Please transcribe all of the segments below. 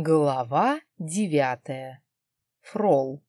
Глава девятая. Фрол.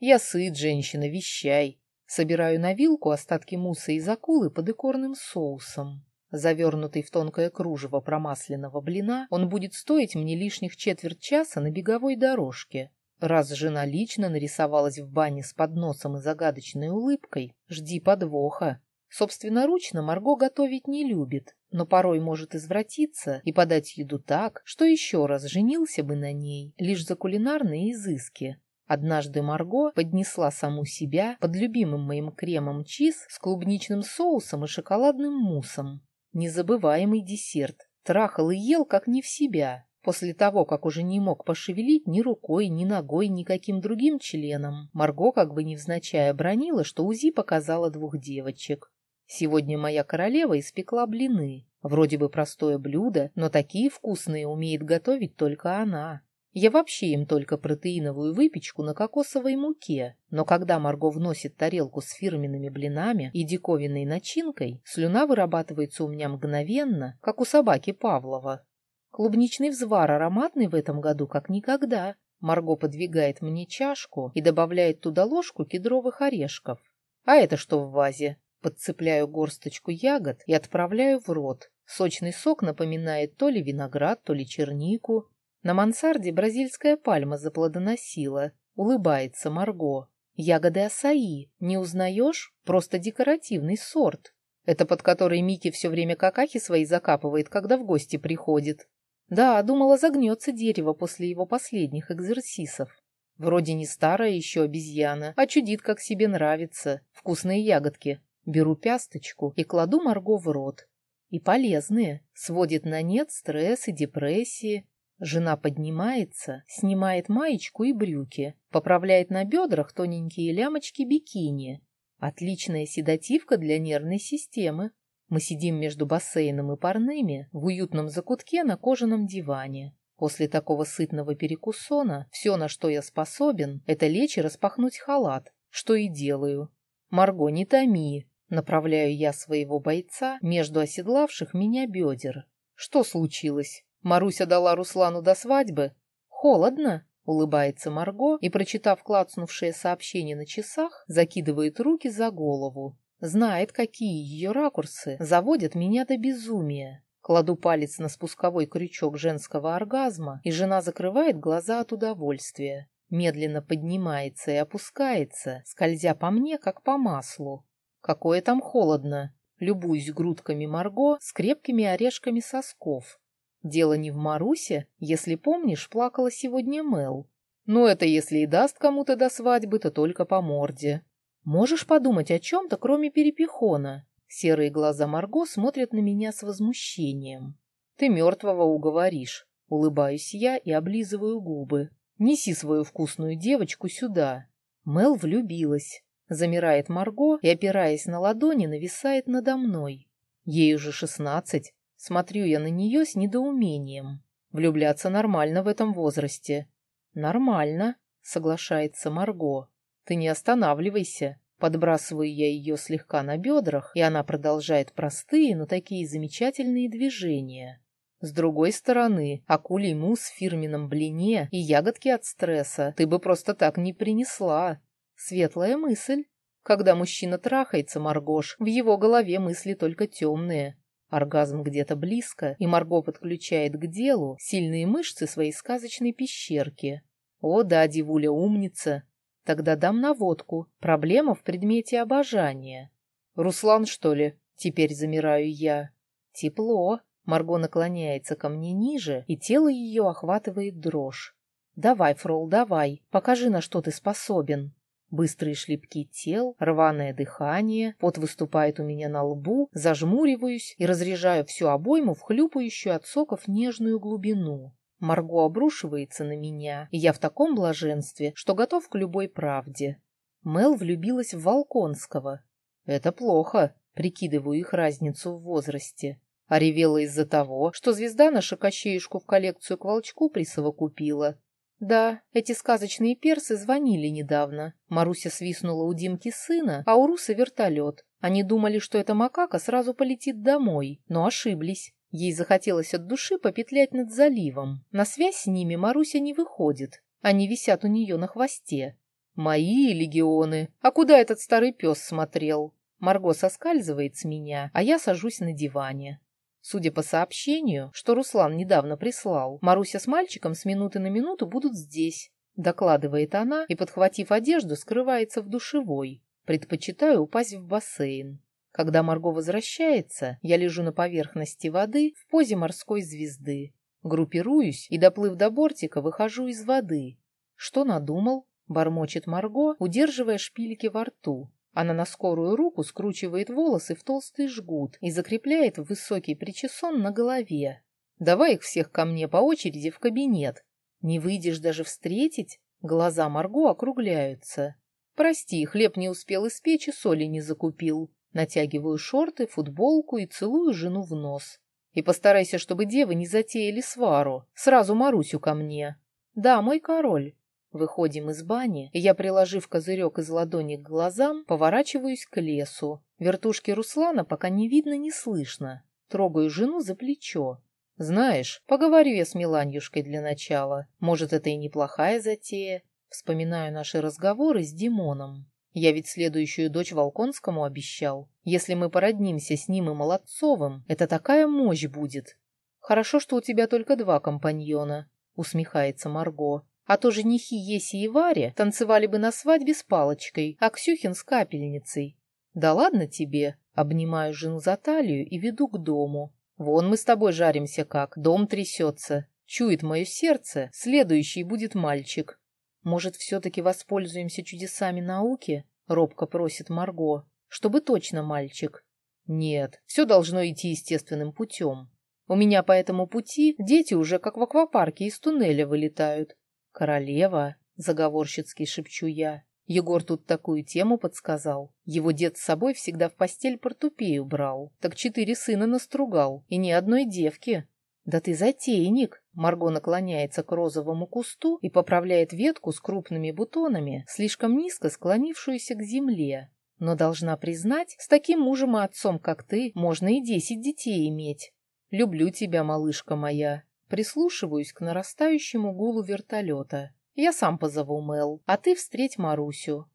Я сыт, женщина, вещай. Собираю на вилку остатки мусса из акулы под икорным соусом. Завернутый в тонкое кружево промасленного блина, он будет стоить мне лишних четверть часа на беговой дорожке. Раз жена лично нарисовалась в бане с подносом и загадочной улыбкой, жди подвоха. Собственноручно Марго готовить не любит, но порой может извратиться и подать еду так, что еще раз женился бы на ней лишь за кулинарные изыски. Однажды Марго поднесла саму себя под любимым моим кремом чиз с клубничным соусом и шоколадным муссом. Незабываемый десерт. Трахал и ел, как не в себя, После того, как уже не мог пошевелить ни рукой, ни ногой, ни каким другим членом, Марго как бы невзначай обронила, что УЗИ показала двух девочек. Сегодня моя королева испекла блины. Вроде бы простое блюдо, но такие вкусные умеет готовить только она. Я вообще им только протеиновую выпечку на кокосовой муке, но когда Марго вносит тарелку с фирменными блинами и диковинной начинкой, слюна вырабатывается у меня мгновенно, как у собаки Павлова. Клубничный взвар ароматный в этом году как никогда. Марго подвигает мне чашку и добавляет туда ложку кедровых орешков. А это что в вазе? Подцепляю горсточку ягод и отправляю в рот. Сочный сок напоминает то ли виноград, то ли чернику. На мансарде бразильская пальма заплодоносила. Улыбается Марго. Ягоды асаи. Не узнаешь? Просто декоративный сорт. Это под который Микки все время какахи свои закапывает, когда в гости приходит. Да, думала, загнется дерево после его последних экзерсисов. Вроде не старая еще обезьяна, а чудит, как себе нравится. Вкусные ягодки. Беру пясточку и кладу Марго в рот. И полезные. Сводит на нет стресс и депрессии. Жена поднимается, снимает маечку и брюки, поправляет на бедрах тоненькие лямочки бикини. Отличная седативка для нервной системы. Мы сидим между бассейном и парными в уютном закутке на кожаном диване. После такого сытного перекусона все, на что я способен, это лечь и распахнуть халат, что и делаю. Марго, не томи, Направляю я своего бойца между оседлавших меня бедер. Что случилось? Маруся дала Руслану до свадьбы? Холодно? Улыбается Марго и, прочитав клацнувшее сообщение на часах, закидывает руки за голову. Знает, какие ее ракурсы заводят меня до безумия. Кладу палец на спусковой крючок женского оргазма, и жена закрывает глаза от удовольствия. Медленно поднимается и опускается, скользя по мне, как по маслу. Какое там холодно. Любуюсь грудками Марго с крепкими орешками сосков. Дело не в Марусе, если помнишь, плакала сегодня Мел. Но это если и даст кому-то до свадьбы, то только по морде. Можешь подумать о чем-то, кроме перепихона? Серые глаза Марго смотрят на меня с возмущением. Ты мертвого уговоришь. Улыбаюсь я и облизываю губы. Неси свою вкусную девочку сюда. Мел влюбилась. Замирает Марго и, опираясь на ладони, нависает надо мной. Ей уже шестнадцать. Смотрю я на нее с недоумением. Влюбляться нормально в этом возрасте. Нормально, соглашается Марго. Ты не останавливайся. Подбрасываю я ее слегка на бедрах, и она продолжает простые, но такие замечательные движения. С другой стороны, акулий мусс в фирменном блине и ягодки от стресса ты бы просто так не принесла. Светлая мысль. Когда мужчина трахается, Маргош, в его голове мысли только темные. Оргазм где-то близко, и Марго подключает к делу сильные мышцы своей сказочной пещерки. О да, Дивуля умница. Тогда дам наводку. Проблема в предмете обожания. Руслан, что ли? Теперь замираю я. Тепло. Марго наклоняется ко мне ниже, и тело ее охватывает дрожь. Давай, Фрол, давай, покажи, на что ты способен. Быстрые шлепки тел, рваное дыхание, пот выступает у меня на лбу, зажмуриваюсь и разряжаю всю обойму в хлюпающую от соков нежную глубину. Марго обрушивается на меня, и я в таком блаженстве, что готов к любой правде. Мел влюбилась в Волконского. Это плохо, прикидываю их разницу в возрасте. А ревела из-за того, что звезда наша Кощеюшку в коллекцию к волчку присовокупила, да, эти сказочные персы звонили недавно. Маруся свистнула у Димки сына, а у Руса вертолет. Они думали, что эта макака сразу полетит домой, но ошиблись. Ей захотелось от души попетлять над заливом. На связь с ними Маруся не выходит. Они висят у нее на хвосте. Мои легионы. А куда этот старый пес смотрел? Марго соскальзывает с меня, а я сажусь на диване. Судя по сообщению, что Руслан недавно прислал, Маруся с мальчиком с минуты на минуту будут здесь. Докладывает она и, подхватив одежду, скрывается в душевой. Предпочитаю упасть в бассейн. Когда Марго возвращается, я лежу на поверхности воды в позе морской звезды. Группируюсь и, доплыв до бортика, выхожу из воды. Что надумал? Бормочет Марго, удерживая шпильки во рту. Она на скорую руку скручивает волосы в толстый жгут и закрепляет высокий причесон на голове. Давай их всех ко мне по очереди в кабинет. Не выйдешь даже встретить? Глаза Марго округляются. Прости, хлеб не успел испечь и соли не закупил. Натягиваю шорты, футболку и целую жену в нос. И постарайся, чтобы девы не затеяли свару. Сразу Марусю ко мне. Да, мой король. Выходим из бани, и я, приложив козырек из ладони к глазам, поворачиваюсь к лесу. Вертушки Руслана пока не видно, не слышно. Трогаю жену за плечо. Знаешь, поговорю я с Миланьюшкой для начала. Может, это и неплохая затея. Вспоминаю наши разговоры с Димоном. Я ведь следующую дочь Волконскому обещал. Если мы породнимся с ним и Молодцовым, это такая мощь будет. Хорошо, что у тебя только два компаньона, усмехается Марго. А то женихи Еси и Варя танцевали бы на свадьбе с палочкой, а Ксюхин с капельницей. Да ладно тебе, обнимаю жену за талию и веду к дому. Вон мы с тобой жаримся как, дом трясется. Чует мое сердце, следующий будет мальчик. Может, все-таки воспользуемся чудесами науки? Робко просит Марго, чтобы точно мальчик. Нет, все должно идти естественным путем. У меня по этому пути дети уже как в аквапарке из туннеля вылетают. Королева, заговорщицки шепчу я. Егор тут такую тему подсказал. Его дед с собой всегда в постель портупею брал. Так четыре сына настругал, и ни одной девки. Да ты затейник! Марго наклоняется к розовому кусту и поправляет ветку с крупными бутонами, слишком низко склонившуюся к земле. Но должна признать, с таким мужем и отцом, как ты, можно и десять детей иметь. Люблю тебя, малышка моя. Прислушиваюсь к нарастающему гулу вертолета. Я сам позову Мел, а ты встреть Марусю.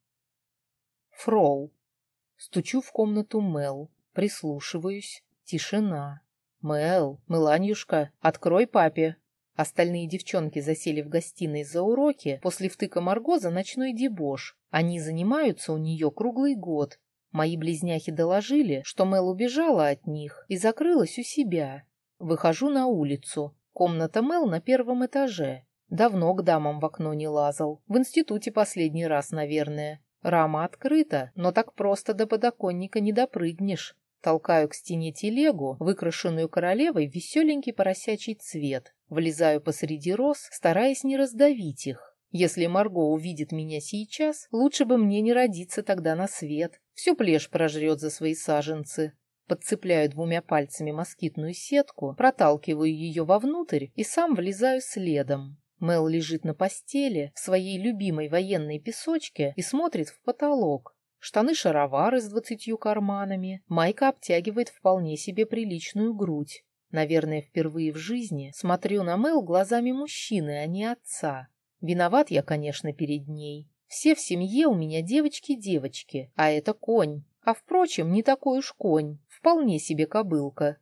Фрол. Стучу в комнату Мел. Прислушиваюсь. Тишина. Мел, Меланьюшка, открой папе. Остальные девчонки засели в гостиной за уроки после втыка Марго за ночной дебош. Они занимаются у нее круглый год. Мои близняхи доложили, что Мел убежала от них и закрылась у себя. Выхожу на улицу. Комната Мел на первом этаже. Давно к дамам в окно не лазал. В институте последний раз, наверное. Рама открыта, но так просто до подоконника не допрыгнешь. Толкаю к стене телегу, выкрашенную королевой в веселенький поросячий цвет. Влезаю посреди роз, стараясь не раздавить их. Если Марго увидит меня сейчас, лучше бы мне не родиться тогда на свет. Всю плешь прожрет за свои саженцы. Подцепляю двумя пальцами москитную сетку, проталкиваю ее вовнутрь и сам влезаю следом. Мел лежит на постели в своей любимой военной песочке и смотрит в потолок. Штаны-шаровары с двадцатью карманами, майка обтягивает вполне себе приличную грудь. Наверное, впервые в жизни смотрю на Мел глазами мужчины, а не отца. Виноват я, конечно, перед ней. Все в семье у меня девочки-девочки, а это конь. А, впрочем, не такой уж конь, вполне себе кобылка.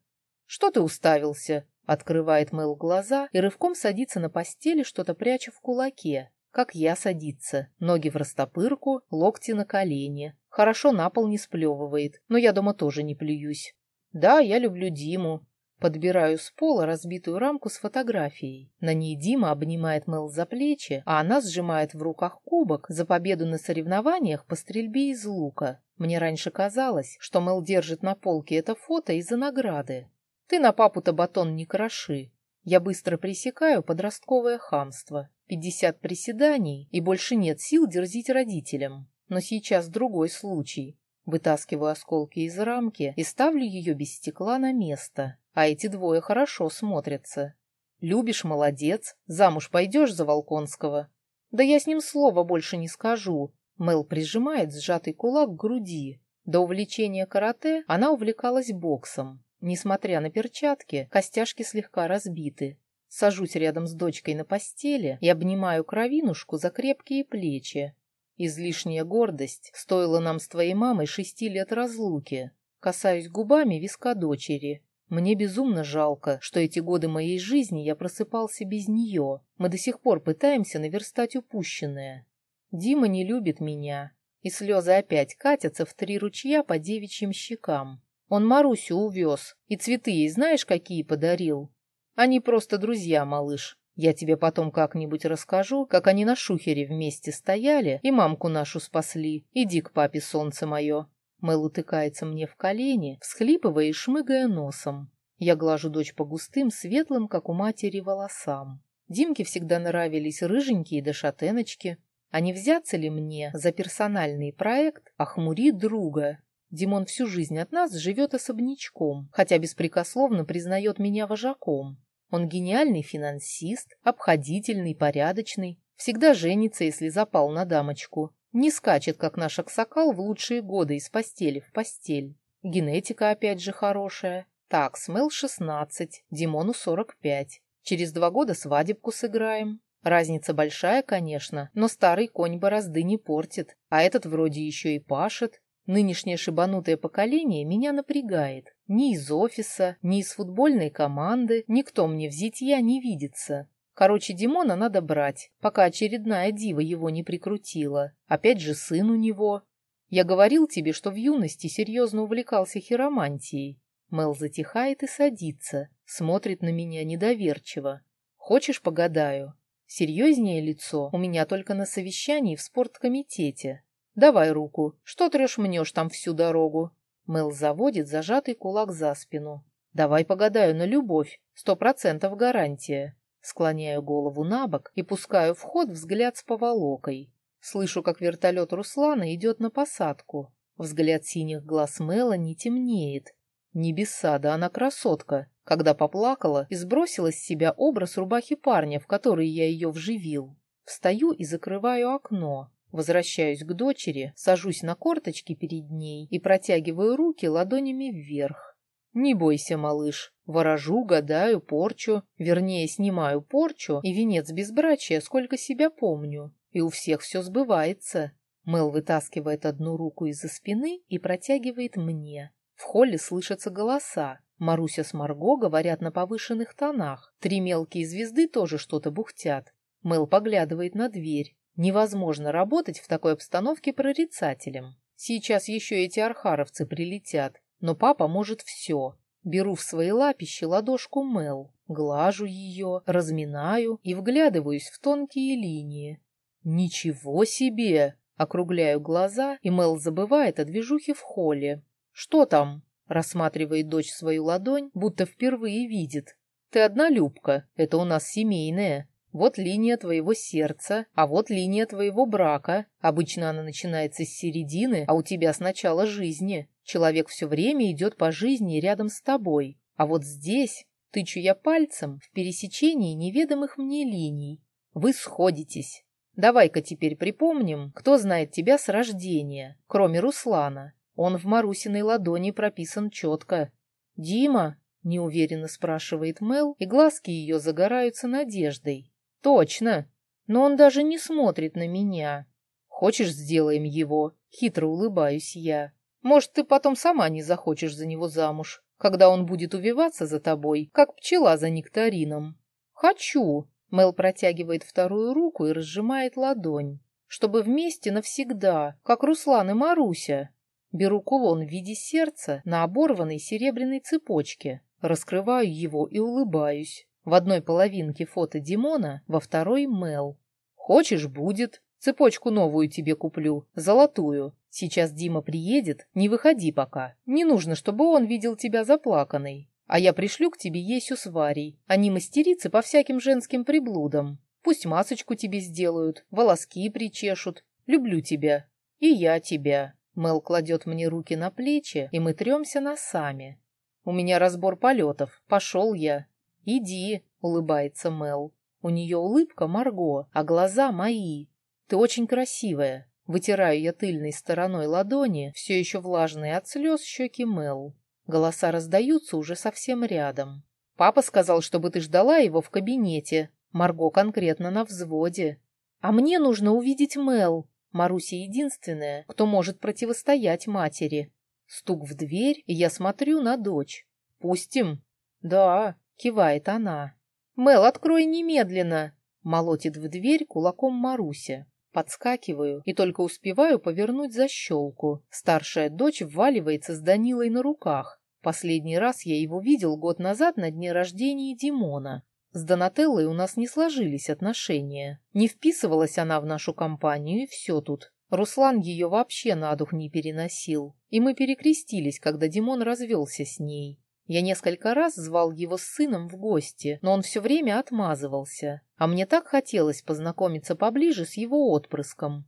Что ты уставился? Открывает Мэл глаза и рывком садится на постели, что-то пряча в кулаке. Как я садится. Ноги в растопырку, локти на колени. Хорошо на пол не сплевывает, но я дома тоже не плююсь. Да, я люблю Диму. Подбираю с пола разбитую рамку с фотографией. На ней Дима обнимает Мэл за плечи, а она сжимает в руках кубок за победу на соревнованиях по стрельбе из лука. Мне раньше казалось, что Мэл держит на полке это фото из-за награды. Ты на папу-то батон не кроши. Я быстро пресекаю подростковое хамство. Пятьдесят приседаний, и больше нет сил дерзить родителям. Но сейчас другой случай. Вытаскиваю осколки из рамки и ставлю ее без стекла на место. А эти двое хорошо смотрятся. Любишь — молодец. Замуж пойдешь за Волконского? Да я с ним слова больше не скажу. Мел прижимает сжатый кулак к груди. До увлечения карате она увлекалась боксом. Несмотря на перчатки, костяшки слегка разбиты. Сажусь рядом с дочкой на постели и обнимаю кровинушку за крепкие плечи. Излишняя гордость стоила нам с твоей мамой шести лет разлуки. Касаюсь губами виска дочери. Мне безумно жалко, что эти годы моей жизни я просыпался без нее. Мы до сих пор пытаемся наверстать упущенное. Дима не любит меня, и слезы опять катятся в три ручья по девичьим щекам. Он Марусю увез, и цветы ей знаешь, какие подарил? Они просто друзья, малыш. Я тебе потом как-нибудь расскажу, как они на шухере вместе стояли и мамку нашу спасли. Иди к папе, солнце мое. Мэл утыкается мне в колени, всхлипывая и шмыгая носом. Я глажу дочь по густым, светлым, как у матери, волосам. Димке всегда нравились рыженькие да шатеночки. А не взяться ли мне за персональный проект «Охмури друга», Димон всю жизнь от нас живет особнячком, хотя беспрекословно признает меня вожаком. Он гениальный финансист, обходительный, порядочный, всегда женится, если запал на дамочку. Не скачет, как наш аксакал, в лучшие годы из постели в постель. Генетика опять же хорошая. Так, Смел 16, Димону 45. Через два года свадебку сыграем. Разница большая, конечно, но старый конь борозды не портит, а этот вроде еще и пашет, Нынешнее шибанутое поколение меня напрягает. Ни из офиса, ни из футбольной команды никто мне в зитья не видится. Короче, Димона надо брать, пока очередная дива его не прикрутила. Опять же сын у него. Я говорил тебе, что в юности серьезно увлекался хиромантией. Мел затихает и садится, смотрит на меня недоверчиво. Хочешь, погадаю? Серьезнее лицо у меня только на совещании в спорткомитете. «Давай руку. Что трешь-мнешь там всю дорогу?» Мэл заводит зажатый кулак за спину. «Давай погадаю на любовь. Сто процентов гарантия». Склоняю голову на бок и пускаю в ход взгляд с поволокой. Слышу, как вертолет Руслана идет на посадку. Взгляд синих глаз Мэла не темнеет. Небеса, да она красотка. Когда поплакала и сбросила с себя образ рубахи парня, в который я ее вживил. Встаю и закрываю окно. Возвращаюсь к дочери, сажусь на корточки перед ней и протягиваю руки ладонями вверх. Не бойся, малыш. Ворожу, гадаю, порчу. Вернее, снимаю порчу и венец безбрачия, сколько себя помню. И у всех все сбывается. Мел вытаскивает одну руку из-за спины и протягивает мне. В холле слышатся голоса. Маруся с Марго говорят на повышенных тонах. Три мелкие звезды тоже что-то бухтят. Мел поглядывает на дверь. Невозможно работать в такой обстановке прорицателем. Сейчас еще эти архаровцы прилетят, но папа может все. Беру в свои лапищи ладошку Мел, глажу ее, разминаю и вглядываюсь в тонкие линии. «Ничего себе!» Округляю глаза, и Мел забывает о движухе в холле. «Что там?» Рассматривает дочь свою ладонь, будто впервые видит. «Ты одна Любка, это у нас семейная. Вот линия твоего сердца, а вот линия твоего брака. Обычно она начинается с середины, а у тебя с начала жизни. Человек все время идет по жизни рядом с тобой. А вот здесь тычу я пальцем в пересечении неведомых мне линий. Вы сходитесь. Давай-ка теперь припомним, кто знает тебя с рождения, кроме Руслана. Он в Марусиной ладони прописан четко. «Дима?» — неуверенно спрашивает Мел, и глазки ее загораются надеждой. Точно. Но он даже не смотрит на меня. Хочешь, сделаем его? Хитро улыбаюсь я. Может, ты потом сама не захочешь за него замуж, когда он будет увиваться за тобой, как пчела за нектарином. Хочу. Мел протягивает вторую руку и разжимает ладонь. Чтобы вместе навсегда, как Руслан и Маруся. Беру кулон в виде сердца на оборванной серебряной цепочке, раскрываю его и улыбаюсь. В одной половинке фото Димона, во второй Мел. Хочешь, будет. Цепочку новую тебе куплю, золотую. Сейчас Дима приедет, не выходи пока. Не нужно, чтобы он видел тебя заплаканной. А я пришлю к тебе Есю с Варей. Они мастерицы по всяким женским приблудам. Пусть масочку тебе сделают, волоски причешут. Люблю тебя. И я тебя. Мел кладет мне руки на плечи, и мы тремся носами. У меня разбор полетов. Пошел я. «Иди», — улыбается Мел. У нее улыбка Марго, а глаза мои. «Ты очень красивая». Вытираю я тыльной стороной ладони, все еще влажные от слез щеки Мел. Голоса раздаются уже совсем рядом. Папа сказал, чтобы ты ждала его в кабинете. Марго конкретно на взводе. А мне нужно увидеть Мел. Маруся единственная, кто может противостоять матери. Стук в дверь, и я смотрю на дочь. «Пустим?» «Да», — кивает она. «Мел, открой немедленно!» Молотит в дверь кулаком Маруся. Подскакиваю и только успеваю повернуть защелку. Старшая дочь вваливается с Данилой на руках. Последний раз я его видел год назад на дне рождения Димона. С Донателлой у нас не сложились отношения. Не вписывалась она в нашу компанию, и все тут. Руслан ее вообще на дух не переносил. И мы перекрестились, когда Димон развелся с ней. Я несколько раз звал его с сыном в гости, но он все время отмазывался. А мне так хотелось познакомиться поближе с его отпрыском.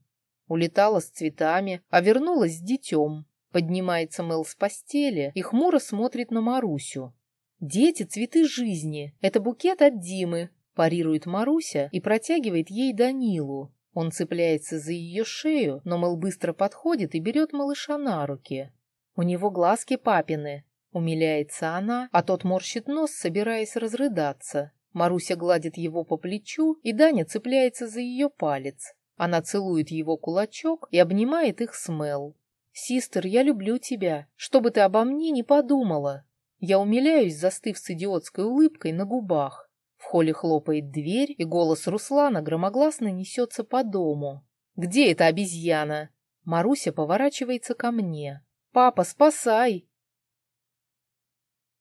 Улетала с цветами, а вернулась с детем. Поднимается Мэл с постели и хмуро смотрит на Марусю. «Дети — цветы жизни. Это букет от Димы», — парирует Маруся и протягивает ей Данилу. Он цепляется за ее шею, но Мэл быстро подходит и берет малыша на руки. У него глазки папины. Умиляется она, а тот морщит нос, собираясь разрыдаться. Маруся гладит его по плечу, и Даня цепляется за ее палец. Она целует его кулачок и обнимает их с Мэл. «Систер, я люблю тебя, что бы ты обо мне не подумала». Я умиляюсь, застыв с идиотской улыбкой на губах. В холле хлопает дверь, и голос Руслана громогласно несется по дому. «Где эта обезьяна?» Маруся поворачивается ко мне. «Папа, спасай!»